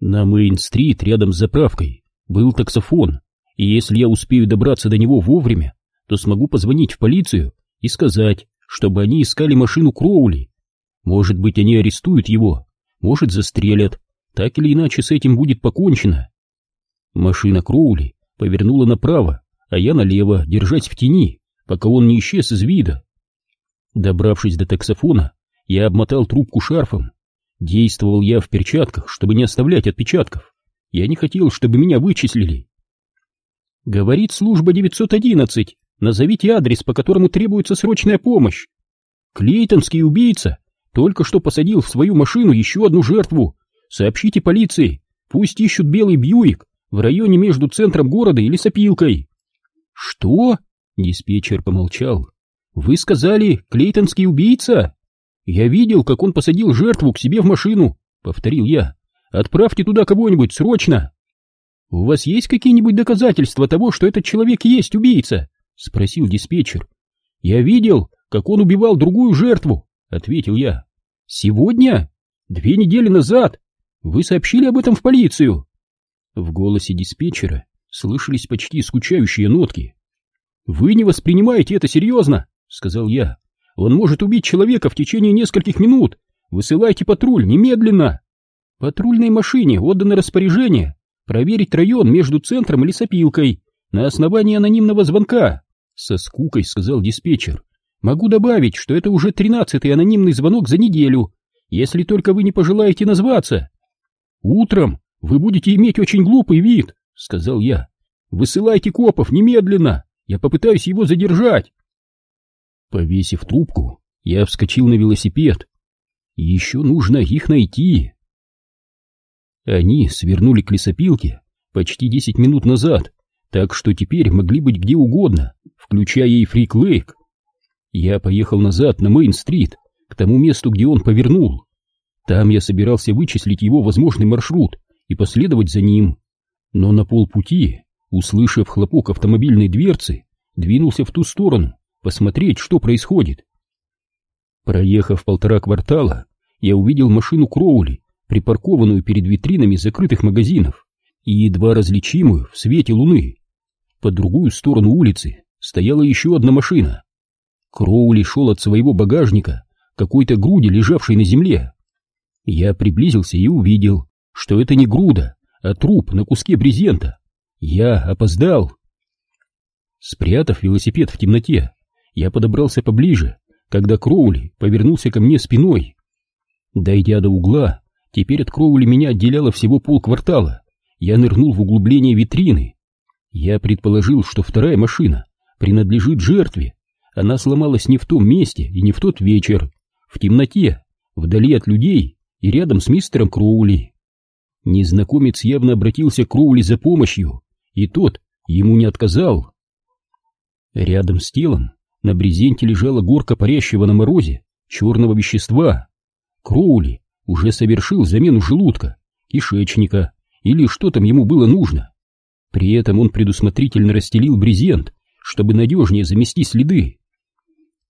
На Мейн-стрит рядом с заправкой был таксофон, и если я успею добраться до него вовремя, то смогу позвонить в полицию и сказать, чтобы они искали машину Кроули. Может быть, они арестуют его, может, застрелят. Так или иначе, с этим будет покончено. Машина Кроули повернула направо, а я налево, держась в тени, пока он не исчез из вида. Добравшись до таксофона, я обмотал трубку шарфом. Действовал я в перчатках, чтобы не оставлять отпечатков. Я не хотел, чтобы меня вычислили. Говорит служба 911. Назовите адрес, по которому требуется срочная помощь. Клейтонский убийца только что посадил в свою машину еще одну жертву. Сообщите полиции, пусть ищут белый Бьюик в районе между центром города и лесопилкой. Что? Диспетчер помолчал. Вы сказали, Клейтонский убийца? Я видел, как он посадил жертву к себе в машину, повторил я. Отправьте туда кого-нибудь срочно. У вас есть какие-нибудь доказательства того, что этот человек есть убийца? спросил диспетчер. Я видел, как он убивал другую жертву, ответил я. Сегодня? Две недели назад? Вы сообщили об этом в полицию? В голосе диспетчера слышались почти скучающие нотки. Вы не воспринимаете это серьезно, сказал я. Он может убить человека в течение нескольких минут. Высылайте патруль немедленно. Патрульной машине отдано распоряжение проверить район между центром и лесопилкой на основании анонимного звонка. Со скукой сказал диспетчер. Могу добавить, что это уже тринадцатый анонимный звонок за неделю, если только вы не пожелаете назваться. Утром вы будете иметь очень глупый вид, сказал я. Высылайте копов немедленно, я попытаюсь его задержать. Повесив трубку, я вскочил на велосипед. Еще нужно их найти. Они свернули к лесопилке почти десять минут назад, так что теперь могли быть где угодно, включая и Фрик-Лейк. Я поехал назад на Мейн-стрит, к тому месту, где он повернул. Там я собирался вычислить его возможный маршрут и последовать за ним. Но на полпути, услышав хлопок автомобильной дверцы, двинулся в ту сторону, посмотреть, что происходит. Проехав полтора квартала, я увидел машину Кроули, припаркованную перед витринами закрытых магазинов и едва различимую в свете луны. По другую сторону улицы стояла еще одна машина. Кроули шел от своего багажника, какой-то груди, лежавшей на земле. Я приблизился и увидел, что это не груда, а труп на куске брезента. Я опоздал. Спрятав велосипед в темноте, я подобрался поближе, когда Кроули повернулся ко мне спиной. Дойдя до угла, теперь от Кроули меня отделяло всего полквартала. Я нырнул в углубление витрины. Я предположил, что вторая машина принадлежит жертве. Она сломалась не в том месте и не в тот вечер, в темноте, вдали от людей и рядом с мистером Кроули. Незнакомец явно обратился к Кроули за помощью, и тот ему не отказал. Рядом с телом на брезенте лежала горка парящего на морозе черного вещества. Кроули уже совершил замену желудка, кишечника или что там ему было нужно. При этом он предусмотрительно расстелил брезент, чтобы надежнее замести следы.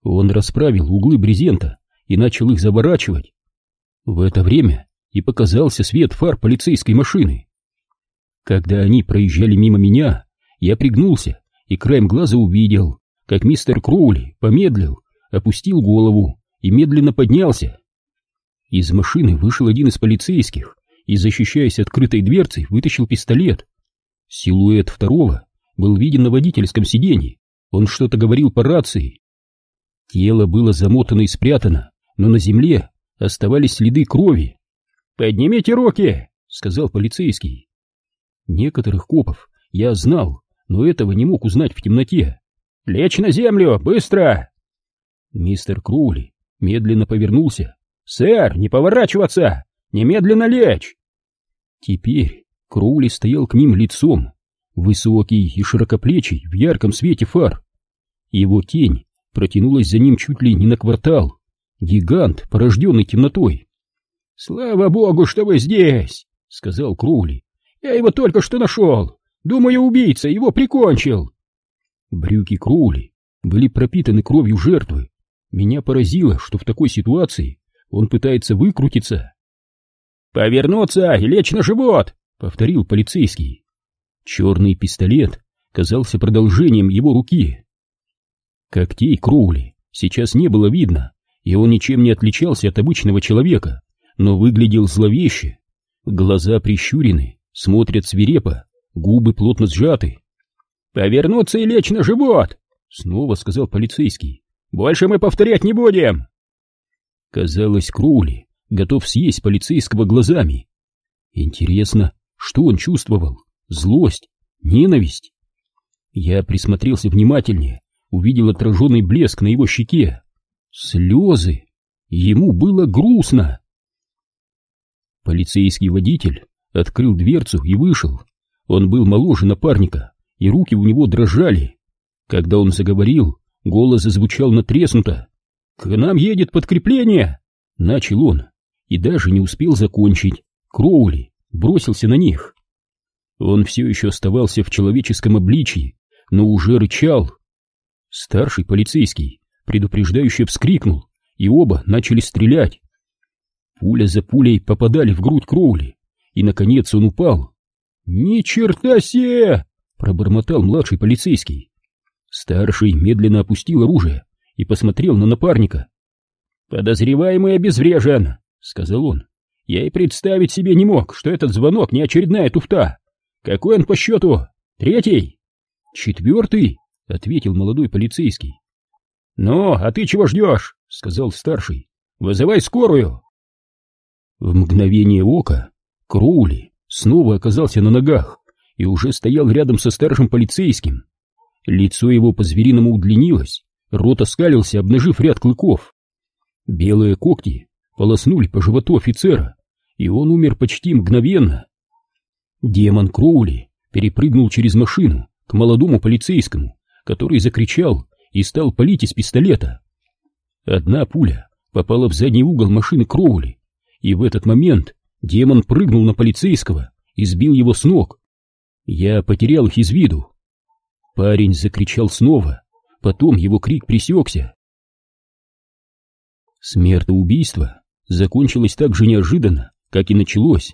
Он расправил углы брезента и начал их заворачивать. В это время и показался свет фар полицейской машины. Когда они проезжали мимо меня, я пригнулся и краем глаза увидел, как мистер Кроули помедлил, опустил голову и медленно поднялся. Из машины вышел один из полицейских и, защищаясь открытой дверцей, вытащил пистолет. Силуэт второго был виден на водительском сиденье. Он что-то говорил по рации. Тело было замотано и спрятано, но на земле оставались следы крови. «Поднимите руки!» — сказал полицейский. Некоторых копов я знал, но этого не мог узнать в темноте. «Лечь на землю! Быстро!» Мистер Кроули медленно повернулся. «Сэр, не поворачиваться! Немедленно лечь!» Теперь Кроули стоял к ним лицом, высокий и широкоплечий, в ярком свете фар. Его тень протянулась за ним чуть ли не на квартал. Гигант, порожденный темнотой. «Слава богу, что вы здесь!» — сказал Кроули. «Я его только что нашел! Думаю, убийца его прикончил!» Брюки Кроули были пропитаны кровью жертвы. Меня поразило, что в такой ситуации он пытается выкрутиться. «Повернуться и лечь на живот!» — повторил полицейский. Черный пистолет казался продолжением его руки. Когтей Кроули сейчас не было видно, и он ничем не отличался от обычного человека, но выглядел зловеще. Глаза прищурены, смотрят свирепо, губы плотно сжаты. «Повернуться и лечь на живот!» — снова сказал полицейский. «Больше мы повторять не будем!» Казалось, Кроули готов съесть полицейского глазами. Интересно, что он чувствовал? Злость? Ненависть? Я присмотрелся внимательнее, увидел отраженный блеск на его щеке. Слезы! Ему было грустно! Полицейский водитель открыл дверцу и вышел. Он был моложе напарника, и руки у него дрожали. Когда он заговорил, голос зазвучал натреснуто. «К нам едет подкрепление!» — начал он, и даже не успел закончить. Кроули бросился на них. Он все еще оставался в человеческом обличии, но уже рычал. Старший полицейский предупреждающе вскрикнул, и оба начали стрелять. Пуля за пулей попадали в грудь Кроули, и, наконец, он упал. «Ни черта себе!» — пробормотал младший полицейский. Старший медленно опустил оружие и посмотрел на напарника. «Подозреваемый обезврежен», — сказал он. «Я и представить себе не мог, что этот звонок не очередная туфта. Какой он по счету? Третий?» «Четвертый», — ответил молодой полицейский. «Ну, а ты чего ждешь?» — сказал старший. «Вызывай скорую!» В мгновение ока Кроули снова оказался на ногах и уже стоял рядом со старшим полицейским. Лицо его по-звериному удлинилось, рот оскалился, обнажив ряд клыков. Белые когти полоснули по животу офицера, и он умер почти мгновенно. Демон Кроули перепрыгнул через машину к молодому полицейскому, который закричал и стал палить из пистолета. Одна пуля попала в задний угол машины Кроули, и в этот момент демон прыгнул на полицейского и сбил его с ног. Я потерял их из виду. Парень закричал снова, потом его крик пресекся. Смертоубийство закончилось так же неожиданно, как и началось.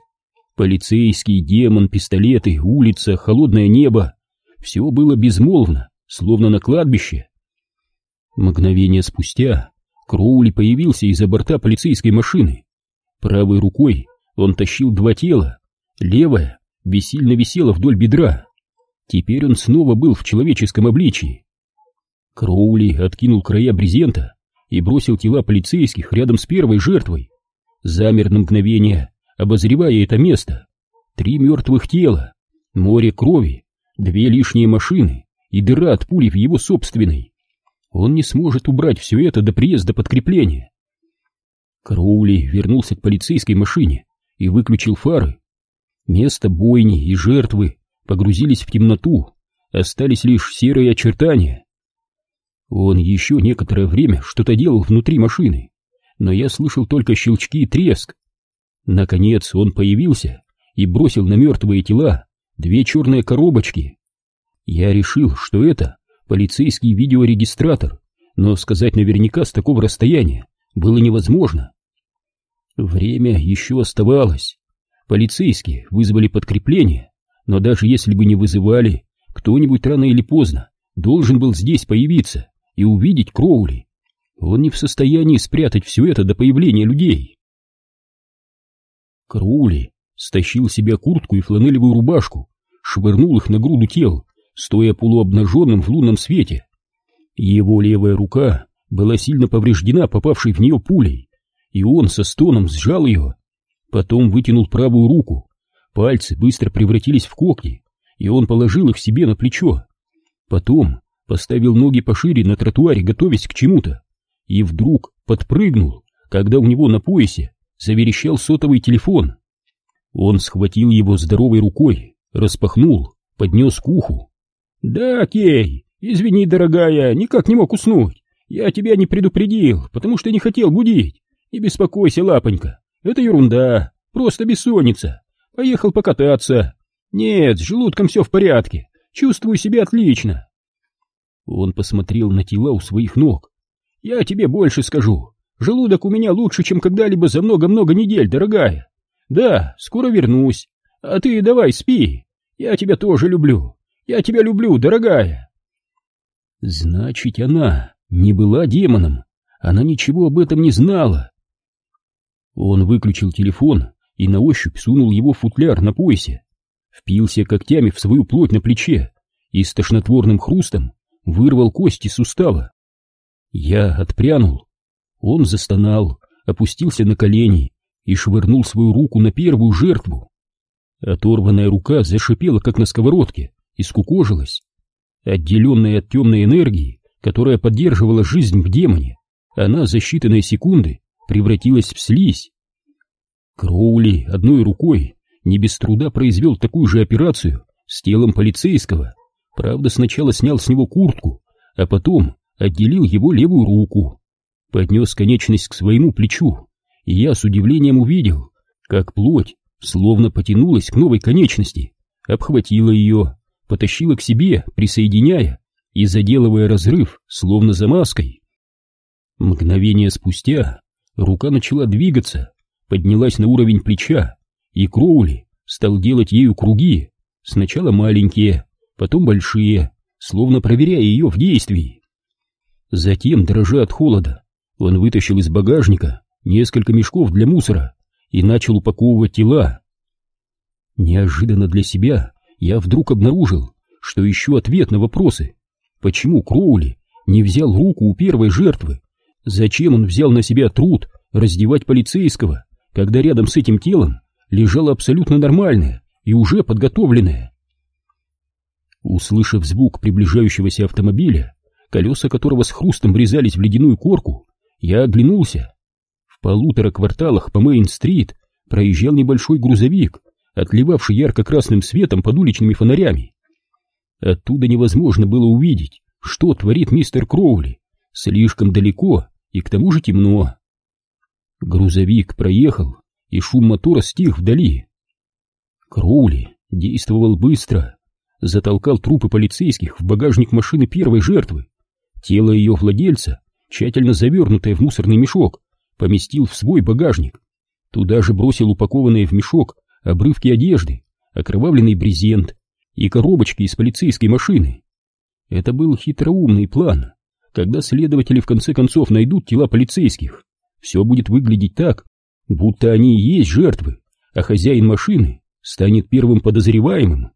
Полицейский, демон, пистолеты, улица, холодное небо — все было безмолвно, словно на кладбище. Мгновение спустя Кроули появился из-за борта полицейской машины. Правой рукой он тащил два тела, левая бессильно висела вдоль бедра. Теперь он снова был в человеческом обличии. Кроули откинул края брезента и бросил тела полицейских рядом с первой жертвой. Замер на мгновение, обозревая это место. Три мертвых тела, море крови, две лишние машины и дыра от пули в его собственной. Он не сможет убрать все это до приезда подкрепления. Кроули вернулся к полицейской машине и выключил фары. Место бойни и жертвы погрузились в темноту, остались лишь серые очертания. Он еще некоторое время что-то делал внутри машины, но я слышал только щелчки и треск. Наконец он появился и бросил на мертвые тела две черные коробочки. Я решил, что это полицейский видеорегистратор, но сказать наверняка с такого расстояния было невозможно. Время еще оставалось. Полицейские вызвали подкрепление, но даже если бы не вызывали, кто-нибудь рано или поздно должен был здесь появиться и увидеть Кроули. Он не в состоянии спрятать все это до появления людей. Кроули стащил себе куртку и фланелевую рубашку, швырнул их на груду тел, стоя полуобнаженным в лунном свете. Его левая рука была сильно повреждена попавшей в нее пулей, и он со стоном сжал ее. Потом вытянул правую руку, пальцы быстро превратились в когти, и он положил их себе на плечо. Потом поставил ноги пошире на тротуаре, готовясь к чему-то, и вдруг подпрыгнул, когда у него на поясе заверещал сотовый телефон. Он схватил его здоровой рукой, распахнул, поднес к уху. «Да, Кей, извини, дорогая, никак не мог уснуть. Я тебя не предупредил, потому что не хотел будить. Не беспокойся, лапонька, это ерунда, просто бессонница. Поехал покататься. Нет, с желудком все в порядке, чувствую себя отлично». Он посмотрел на тела у своих ног. «Я тебе больше скажу. Желудок у меня лучше, чем когда-либо за много-много недель, дорогая. Да, скоро вернусь. А ты давай спи. Я тебя тоже люблю. Я тебя люблю, дорогая. Значит, она не была демоном. Она ничего об этом не знала. Он выключил телефон и на ощупь сунул его в футляр на поясе. Впился когтями в свою плоть на плече и с тошнотворным хрустом вырвал кости сустава. Я отпрянул. Он застонал, опустился на колени и швырнул свою руку на первую жертву. Оторванная рука зашипела, как на сковородке, и скукожилась. Отделенная от темной энергии, которая поддерживала жизнь в демоне, она за считанные секунды превратилась в слизь. Кроули одной рукой не без труда произвел такую же операцию с телом полицейского. Правда, сначала снял с него куртку, а потом отделил его левую руку. Поднес конечность к своему плечу, и я с удивлением увидел, как плоть словно потянулась к новой конечности, обхватила ее, потащила к себе, присоединяя и заделывая разрыв, словно замазкой. Мгновение спустя рука начала двигаться, поднялась на уровень плеча, и Кроули стал делать ею круги, сначала маленькие, потом большие, словно проверяя ее в действии. Затем, дрожа от холода, он вытащил из багажника несколько мешков для мусора и начал упаковывать тела. Неожиданно для себя я вдруг обнаружил, что ищу ответ на вопросы, почему Кроули не взял руку у первой жертвы, зачем он взял на себя труд раздевать полицейского, когда рядом с этим телом лежало абсолютно нормальное и уже подготовленное. Услышав звук приближающегося автомобиля, колеса которого с хрустом врезались в ледяную корку, я оглянулся. В полутора кварталах по Мейн-стрит проезжал небольшой грузовик, отливавший ярко-красным светом под уличными фонарями. Оттуда невозможно было увидеть, что творит мистер Кроули. Слишком далеко и к тому же темно. Грузовик проехал, и шум мотора стих вдали. Кроули действовал быстро, затолкал трупы полицейских в багажник машины первой жертвы. Тело ее владельца, тщательно завернутое в мусорный мешок, поместил в свой багажник. Туда же бросил упакованные в мешок обрывки одежды, окровавленный брезент и коробочки из полицейской машины. Это был хитроумный план. Когда следователи в конце концов найдут тела полицейских, все будет выглядеть так, будто они и есть жертвы, а хозяин машины станет первым подозреваемым.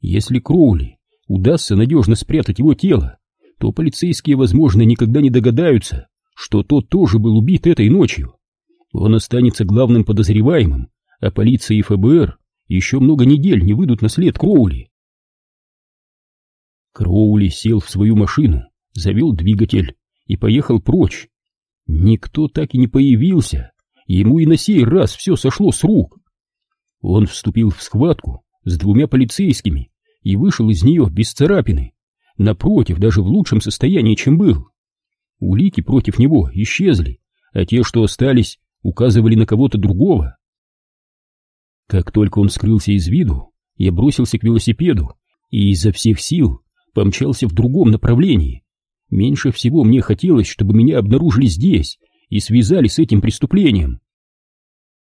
Если Кроули удастся надежно спрятать его тело, то полицейские, возможно, никогда не догадаются, что тот тоже был убит этой ночью. Он останется главным подозреваемым, а полиция и ФБР еще много недель не выйдут на след Кроули. Кроули сел в свою машину, завел двигатель и поехал прочь. Никто так и не появился, ему и на сей раз все сошло с рук. Он вступил в схватку с двумя полицейскими и вышел из нее без царапины, напротив, даже в лучшем состоянии, чем был. Улики против него исчезли, а те, что остались, указывали на кого-то другого. Как только он скрылся из виду, я бросился к велосипеду и изо всех сил помчался в другом направлении. Меньше всего мне хотелось, чтобы меня обнаружили здесь и связали с этим преступлением.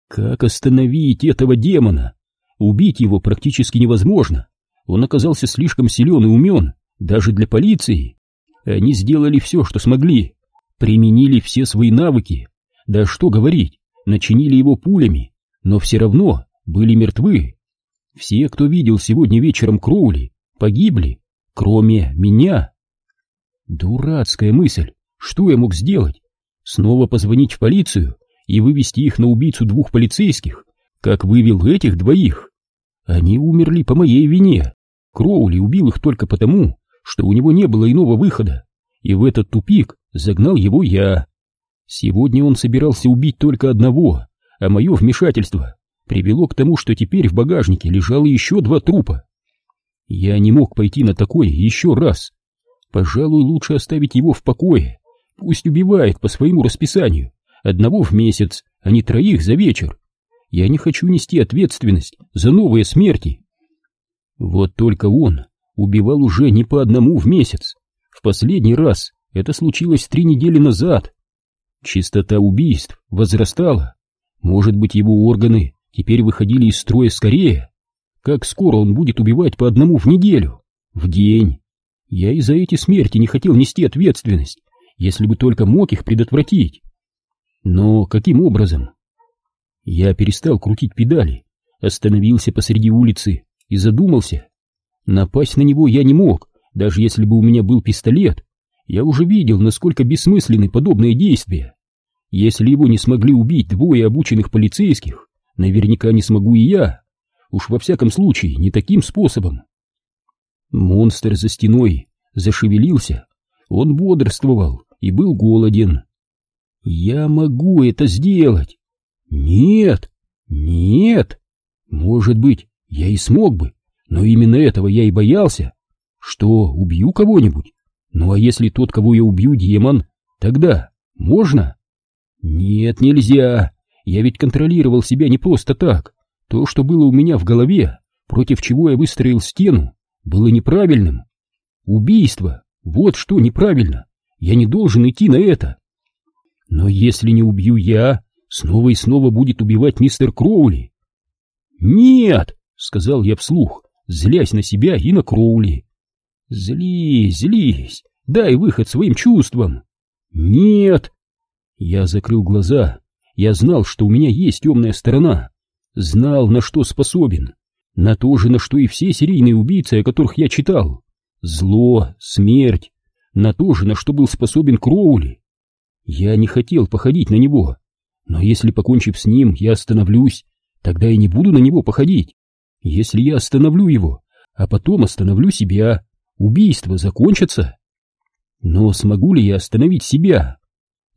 Как остановить этого демона? Убить его практически невозможно. Он оказался слишком силен и умен, даже для полиции. Они сделали все, что смогли, применили все свои навыки. Да что говорить, начинили его пулями, но все равно были мертвы. Все, кто видел сегодня вечером Кроули, погибли, кроме меня. Дурацкая мысль. Что я мог сделать? Снова позвонить в полицию и вывести их на убийцу двух полицейских, как вывел этих двоих? Они умерли по моей вине. Кроули убил их только потому, что у него не было иного выхода, и в этот тупик загнал его я. Сегодня он собирался убить только одного, а мое вмешательство привело к тому, что теперь в багажнике лежало еще два трупа. Я не мог пойти на такое еще раз. Пожалуй, лучше оставить его в покое. Пусть убивает по своему расписанию. Одного в месяц, а не троих за вечер. Я не хочу нести ответственность за новые смерти. Вот только он убивал уже не по одному в месяц. В последний раз это случилось три недели назад. Частота убийств возрастала. Может быть, его органы теперь выходили из строя скорее. Как скоро он будет убивать по одному в неделю, в день? Я и за эти смерти не хотел нести ответственность, если бы только мог их предотвратить. Но каким образом? Я перестал крутить педали, остановился посреди улицы и задумался. Напасть на него я не мог, даже если бы у меня был пистолет. Я уже видел, насколько бессмысленны подобные действия. Если его не смогли убить двое обученных полицейских, наверняка не смогу и я. Уж во всяком случае, не таким способом. Монстр за стеной зашевелился. Он бодрствовал и был голоден. Я могу это сделать. Нет, нет. Может быть, я и смог бы, но именно этого я и боялся. Что, убью кого-нибудь? Ну а если тот, кого я убью, демон, тогда можно? Нет, нельзя. Я ведь контролировал себя не просто так. То, что было у меня в голове, против чего я выстроил стену, было неправильным. Убийство, вот что неправильно. Я не должен идти на это. Но если не убью я, снова и снова будет убивать мистер Кроули. Нет, сказал я вслух, злясь на себя и на Кроули. Злись, злись, дай выход своим чувствам. Нет. Я закрыл глаза. Я знал, что у меня есть темная сторона. Знал, на что способен. На то же, на что и все серийные убийцы, о которых я читал. Зло, смерть. На то же, на что был способен Кроули. Я не хотел походить на него. Но если, покончив с ним, я остановлюсь, тогда я не буду на него походить. Если я остановлю его, а потом остановлю себя, убийство закончится. Но смогу ли я остановить себя?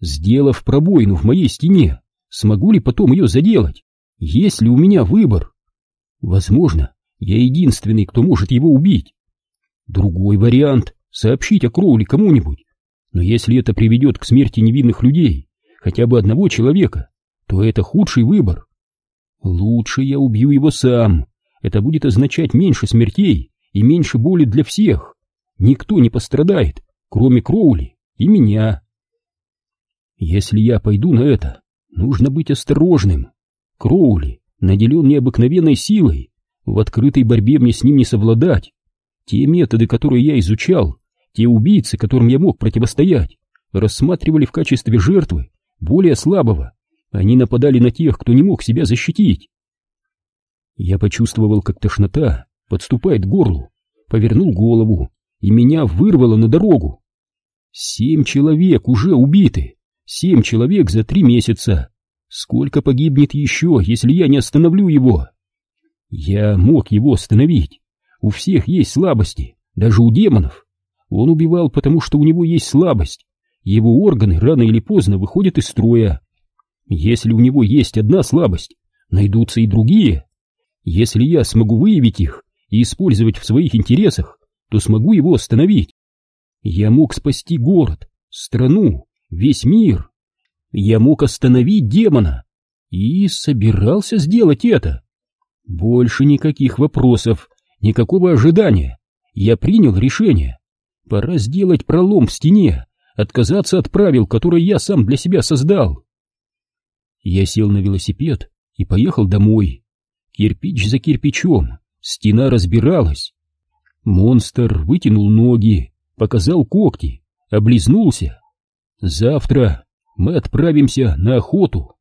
Сделав пробоину в моей стене, смогу ли потом ее заделать? Есть ли у меня выбор? Возможно, я единственный, кто может его убить. Другой вариант — сообщить о Кроули кому-нибудь. Но если это приведет к смерти невинных людей, хотя бы одного человека, то это худший выбор. Лучше я убью его сам. Это будет означать меньше смертей и меньше боли для всех. Никто не пострадает, кроме Кроули и меня. Если я пойду на это, нужно быть осторожным. Кроули наделен необыкновенной силой. В открытой борьбе мне с ним не совладать. Те методы, которые я изучал, те убийцы, которым я мог противостоять, рассматривали в качестве жертвы более слабого. Они нападали на тех, кто не мог себя защитить. Я почувствовал, как тошнота подступает к горлу, повернул голову, и меня вырвало на дорогу. Семь человек уже убиты, семь человек за три месяца. Сколько погибнет еще, если я не остановлю его? Я мог его остановить. У всех есть слабости, даже у демонов. Он убивал, потому что у него есть слабость. Его органы рано или поздно выходят из строя. Если у него есть одна слабость, найдутся и другие. Если я смогу выявить их и использовать в своих интересах, то смогу его остановить. Я мог спасти город, страну, весь мир. Я мог остановить демона и собирался сделать это. Больше никаких вопросов, никакого ожидания. Я принял решение. Пора сделать пролом в стене, отказаться от правил, которые я сам для себя создал. Я сел на велосипед и поехал домой. Кирпич за кирпичом, стена разбиралась. Монстр вытянул ноги, показал когти, облизнулся. Завтра мы отправимся на охоту.